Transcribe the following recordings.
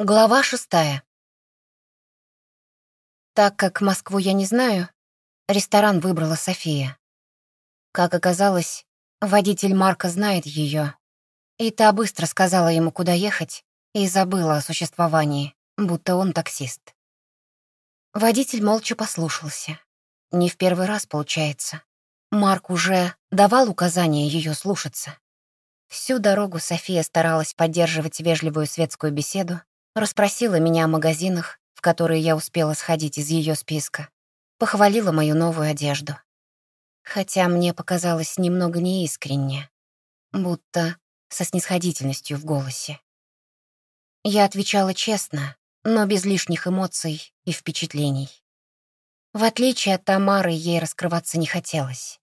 Глава шестая. Так как Москву я не знаю, ресторан выбрала София. Как оказалось, водитель Марка знает ее, и та быстро сказала ему, куда ехать, и забыла о существовании, будто он таксист. Водитель молча послушался. Не в первый раз, получается. Марк уже давал указания ее слушаться. Всю дорогу София старалась поддерживать вежливую светскую беседу, Расспросила меня о магазинах, в которые я успела сходить из ее списка. Похвалила мою новую одежду. Хотя мне показалось немного неискренне, будто со снисходительностью в голосе. Я отвечала честно, но без лишних эмоций и впечатлений. В отличие от Тамары, ей раскрываться не хотелось.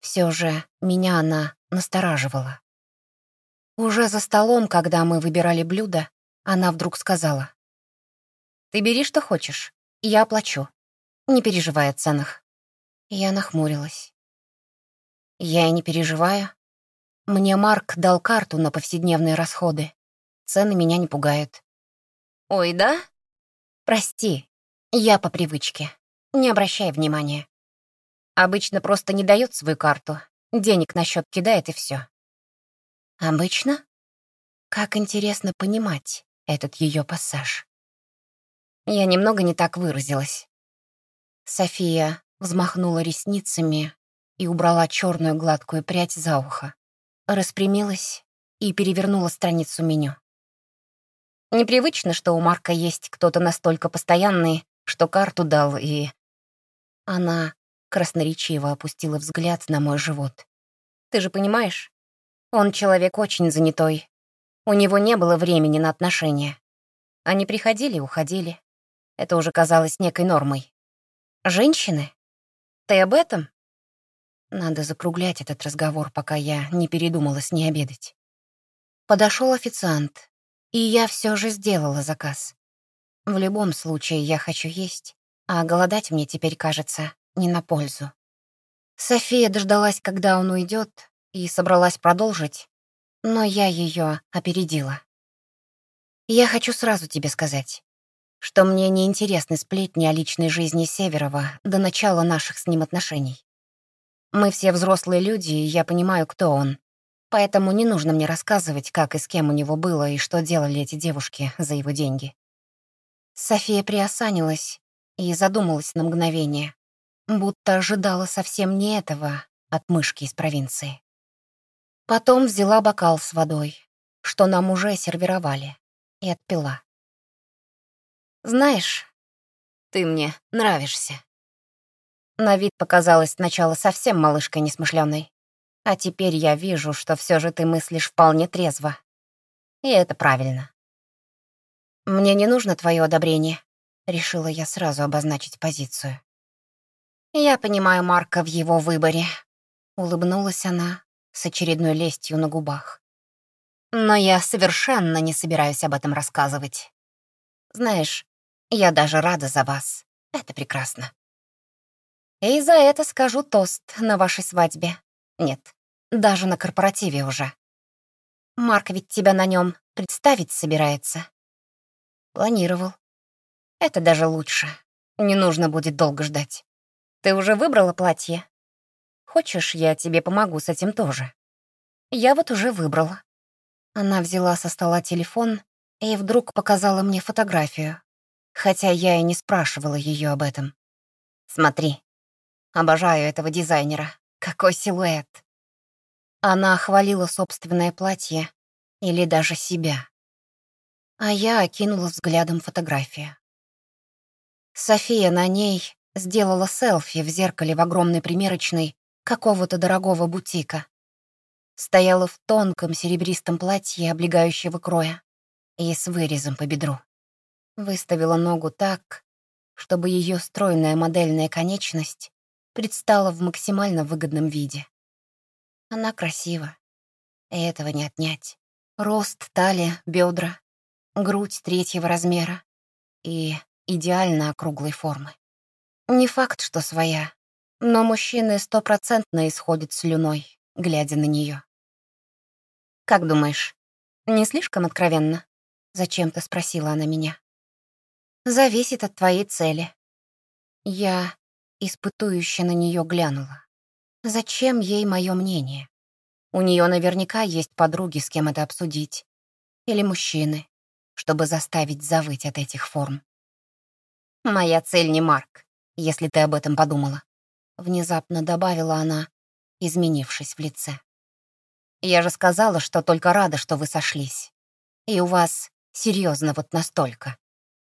Все же меня она настораживала. Уже за столом, когда мы выбирали блюда, она вдруг сказала. «Ты бери, что хочешь, я оплачу. Не переживай о ценах». Я нахмурилась. «Я и не переживаю. Мне Марк дал карту на повседневные расходы. Цены меня не пугают». «Ой, да? Прости, я по привычке. Не обращай внимания. Обычно просто не дает свою карту. Денег на счет кидает и все. Обычно? Как интересно понимать этот ее пассаж. Я немного не так выразилась. София взмахнула ресницами и убрала черную гладкую прядь за ухо, распрямилась и перевернула страницу меню. Непривычно, что у Марка есть кто-то настолько постоянный, что карту дал, и... Она красноречиво опустила взгляд на мой живот. «Ты же понимаешь, он человек очень занятой, у него не было времени на отношения. Они приходили и уходили. Это уже казалось некой нормой. «Женщины? Ты об этом?» Надо закруглять этот разговор, пока я не передумала с ней обедать. Подошел официант, и я все же сделала заказ. В любом случае я хочу есть, а голодать мне теперь кажется не на пользу. София дождалась, когда он уйдет, и собралась продолжить, но я ее опередила. Я хочу сразу тебе сказать, что мне не интересны сплетни о личной жизни Северова до начала наших с ним отношений. Мы все взрослые люди, и я понимаю, кто он. Поэтому не нужно мне рассказывать, как и с кем у него было, и что делали эти девушки за его деньги. София приосанилась и задумалась на мгновение, будто ожидала совсем не этого от мышки из провинции. Потом взяла бокал с водой, что нам уже сервировали, и отпила. «Знаешь, ты мне нравишься». На вид показалось сначала совсем малышкой несмышленной, а теперь я вижу, что все же ты мыслишь вполне трезво. И это правильно. «Мне не нужно твое одобрение», — решила я сразу обозначить позицию. «Я понимаю Марка в его выборе», — улыбнулась она, с очередной лестью на губах. Но я совершенно не собираюсь об этом рассказывать. Знаешь, я даже рада за вас. Это прекрасно. И за это скажу тост на вашей свадьбе. Нет, даже на корпоративе уже. Марк ведь тебя на нем представить собирается. Планировал. Это даже лучше. Не нужно будет долго ждать. Ты уже выбрала платье? Хочешь, я тебе помогу с этим тоже? Я вот уже выбрала. Она взяла со стола телефон и вдруг показала мне фотографию, хотя я и не спрашивала ее об этом. Смотри, обожаю этого дизайнера. Какой силуэт. Она хвалила собственное платье или даже себя. А я окинула взглядом фотографию. София на ней сделала селфи в зеркале в огромной примерочной какого-то дорогого бутика. Стояла в тонком серебристом платье облегающего кроя и с вырезом по бедру. Выставила ногу так, чтобы ее стройная модельная конечность предстала в максимально выгодном виде. Она красива, и этого не отнять. Рост, талия, бедра, грудь третьего размера и идеально округлой формы. Не факт, что своя, но мужчины стопроцентно исходят слюной, глядя на нее. Как думаешь, не слишком откровенно? Зачем-то спросила она меня. Зависит от твоей цели. Я испытующе на нее глянула. Зачем ей мое мнение? У нее наверняка есть подруги, с кем это обсудить. Или мужчины, чтобы заставить завыть от этих форм. Моя цель не Марк, если ты об этом подумала. Внезапно добавила она, изменившись в лице. Я же сказала, что только рада, что вы сошлись. И у вас серьезно вот настолько.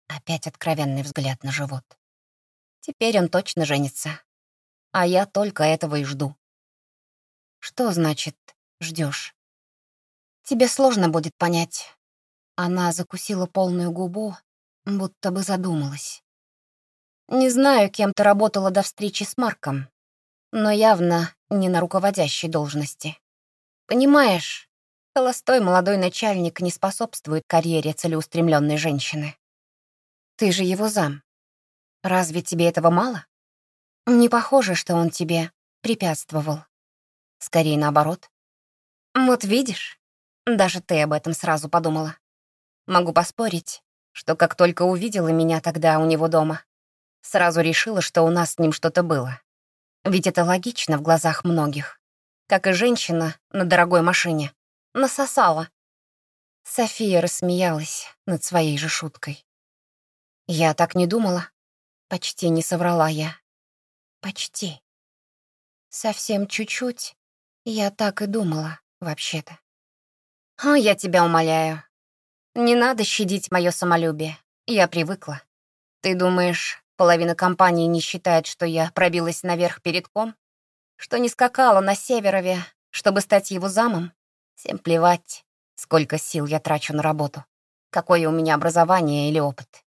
Опять откровенный взгляд на живот. Теперь он точно женится. А я только этого и жду. Что значит ждешь? Тебе сложно будет понять. Она закусила полную губу, будто бы задумалась. Не знаю, кем ты работала до встречи с Марком, но явно не на руководящей должности. Понимаешь, холостой молодой начальник не способствует карьере целеустремленной женщины. Ты же его зам. Разве тебе этого мало? Не похоже, что он тебе препятствовал. Скорее наоборот. Вот видишь, даже ты об этом сразу подумала. Могу поспорить, что как только увидела меня тогда у него дома, сразу решила, что у нас с ним что-то было. Ведь это логично в глазах многих. Как и женщина на дорогой машине. Насосала. София рассмеялась над своей же шуткой. Я так не думала. Почти не соврала я. Почти. Совсем чуть-чуть. Я так и думала, вообще-то. А я тебя умоляю. Не надо щадить мое самолюбие. Я привыкла. Ты думаешь, половина компании не считает, что я пробилась наверх перед ком? Что не скакала на Северове, чтобы стать его замом? Всем плевать, сколько сил я трачу на работу. Какое у меня образование или опыт.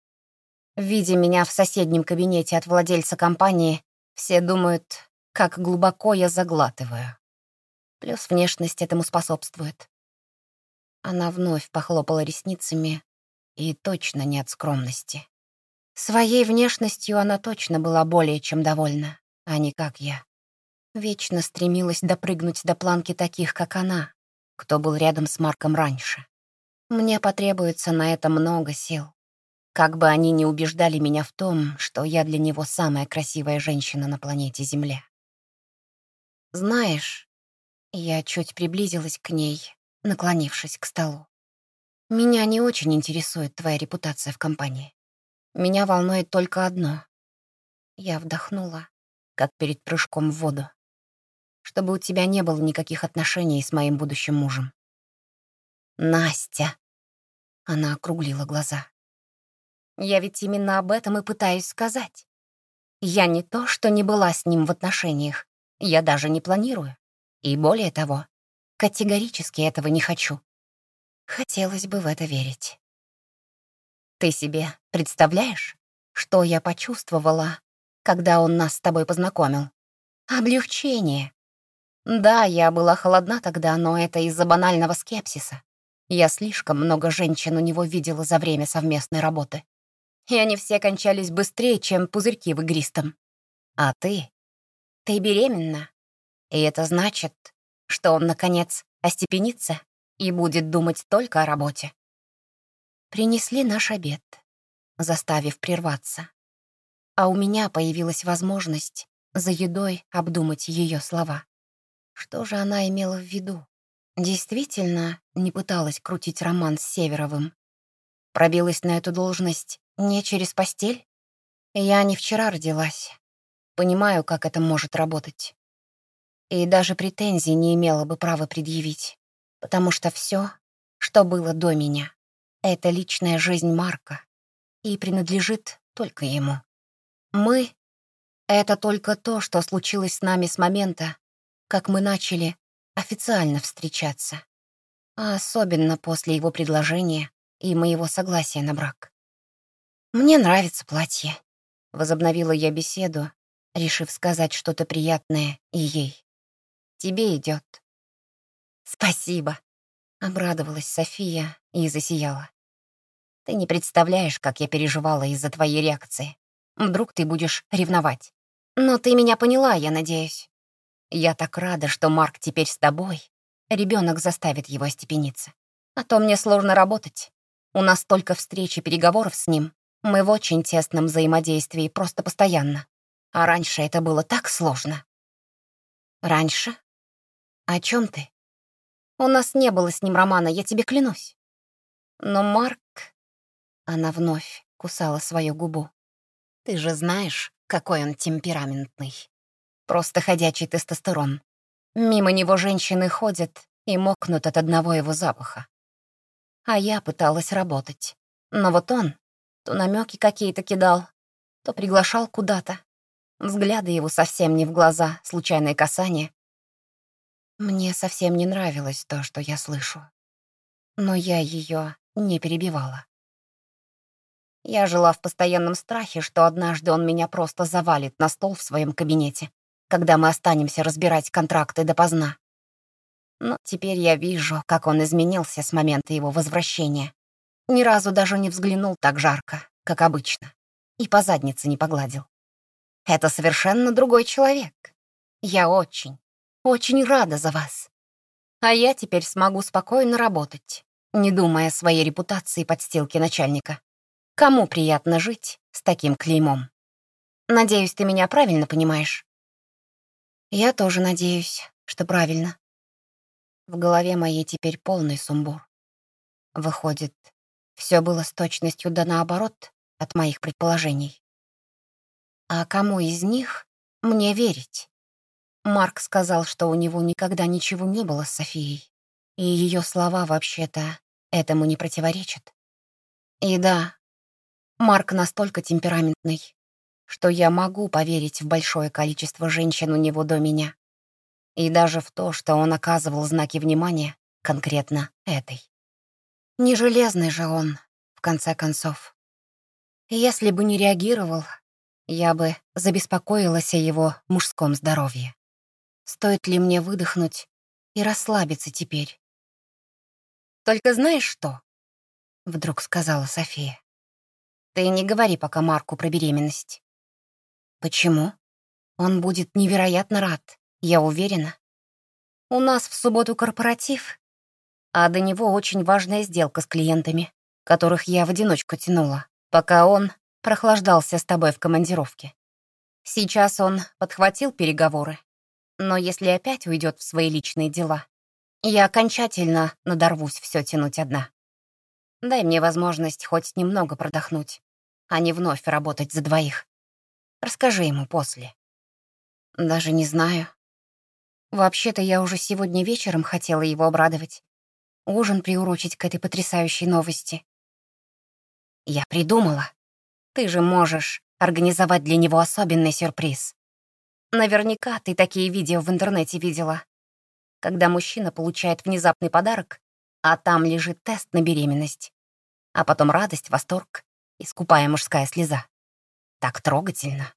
Видя меня в соседнем кабинете от владельца компании, все думают, как глубоко я заглатываю. Плюс внешность этому способствует. Она вновь похлопала ресницами, и точно не от скромности. Своей внешностью она точно была более чем довольна, а не как я. Вечно стремилась допрыгнуть до планки таких, как она, кто был рядом с Марком раньше. Мне потребуется на это много сил. Как бы они ни убеждали меня в том, что я для него самая красивая женщина на планете Земля. Знаешь, я чуть приблизилась к ней, наклонившись к столу. Меня не очень интересует твоя репутация в компании. Меня волнует только одно. Я вдохнула, как перед прыжком в воду. Чтобы у тебя не было никаких отношений с моим будущим мужем. Настя. Она округлила глаза. Я ведь именно об этом и пытаюсь сказать. Я не то, что не была с ним в отношениях, я даже не планирую. И более того, категорически этого не хочу. Хотелось бы в это верить. Ты себе представляешь, что я почувствовала, когда он нас с тобой познакомил? Облегчение. Да, я была холодна тогда, но это из-за банального скепсиса. Я слишком много женщин у него видела за время совместной работы и они все кончались быстрее, чем пузырьки в игристом. А ты? Ты беременна. И это значит, что он, наконец, остепенится и будет думать только о работе. Принесли наш обед, заставив прерваться. А у меня появилась возможность за едой обдумать ее слова. Что же она имела в виду? Действительно не пыталась крутить роман с Северовым. Пробилась на эту должность не через постель? Я не вчера родилась. Понимаю, как это может работать. И даже претензий не имела бы права предъявить, потому что все, что было до меня, это личная жизнь Марка и принадлежит только ему. Мы — это только то, что случилось с нами с момента, как мы начали официально встречаться, а особенно после его предложения и моего согласия на брак. «Мне нравится платье», — возобновила я беседу, решив сказать что-то приятное и ей. «Тебе идет. «Спасибо», — обрадовалась София и засияла. «Ты не представляешь, как я переживала из-за твоей реакции. Вдруг ты будешь ревновать. Но ты меня поняла, я надеюсь. Я так рада, что Марк теперь с тобой. Ребенок заставит его остепениться. А то мне сложно работать. У нас столько встреч и переговоров с ним. Мы в очень тесном взаимодействии, просто постоянно. А раньше это было так сложно. Раньше? О чем ты? У нас не было с ним романа, я тебе клянусь. Но Марк... Она вновь кусала свою губу. Ты же знаешь, какой он темпераментный. Просто ходячий тестостерон. Мимо него женщины ходят и мокнут от одного его запаха. А я пыталась работать. Но вот он то намеки какие-то кидал, то приглашал куда-то. Взгляды его совсем не в глаза, случайные касания. Мне совсем не нравилось то, что я слышу. Но я ее не перебивала. Я жила в постоянном страхе, что однажды он меня просто завалит на стол в своем кабинете, когда мы останемся разбирать контракты допоздна. Но теперь я вижу, как он изменился с момента его возвращения. Ни разу даже не взглянул так жарко, как обычно, и по заднице не погладил. Это совершенно другой человек. Я очень, очень рада за вас. А я теперь смогу спокойно работать, не думая о своей репутации подстилки начальника. Кому приятно жить с таким клеймом? Надеюсь, ты меня правильно понимаешь? Я тоже надеюсь, что правильно. В голове моей теперь полный сумбур. Выходит, все было с точностью да наоборот от моих предположений. А кому из них мне верить? Марк сказал, что у него никогда ничего не было с Софией, и ее слова вообще-то этому не противоречат. И да, Марк настолько темпераментный, что я могу поверить в большое количество женщин у него до меня. И даже в то, что он оказывал знаки внимания конкретно этой. Не железный же он, в конце концов. Если бы не реагировал, я бы забеспокоилась о его мужском здоровье. Стоит ли мне выдохнуть и расслабиться теперь? «Только знаешь что?» — вдруг сказала София. Ты не говори пока Марку про беременность. Почему? Он будет невероятно рад, я уверена. У нас в субботу корпоратив, а до него очень важная сделка с клиентами, которых я в одиночку тянула, пока он прохлаждался с тобой в командировке. Сейчас он подхватил переговоры, но если опять уйдет в свои личные дела, я окончательно надорвусь все тянуть одна. Дай мне возможность хоть немного продохнуть, а не вновь работать за двоих. Расскажи ему после. Даже не знаю. Вообще-то я уже сегодня вечером хотела его обрадовать. Ужин приурочить к этой потрясающей новости. Я придумала. Ты же можешь организовать для него особенный сюрприз. Наверняка ты такие видео в интернете видела. Когда мужчина получает внезапный подарок, а там лежит тест на беременность. А потом радость, восторг и скупая мужская слеза. Так трогательно.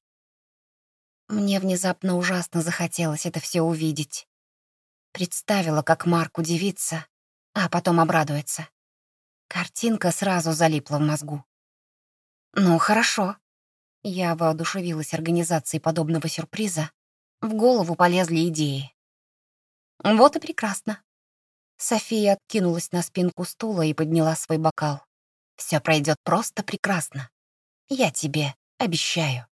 Мне внезапно ужасно захотелось это все увидеть. Представила, как Марк удивится, а потом обрадуется. Картинка сразу залипла в мозгу. «Ну, хорошо». Я воодушевилась организацией подобного сюрприза. В голову полезли идеи. Вот и прекрасно. София откинулась на спинку стула и подняла свой бокал. Все пройдет просто прекрасно. Я тебе обещаю.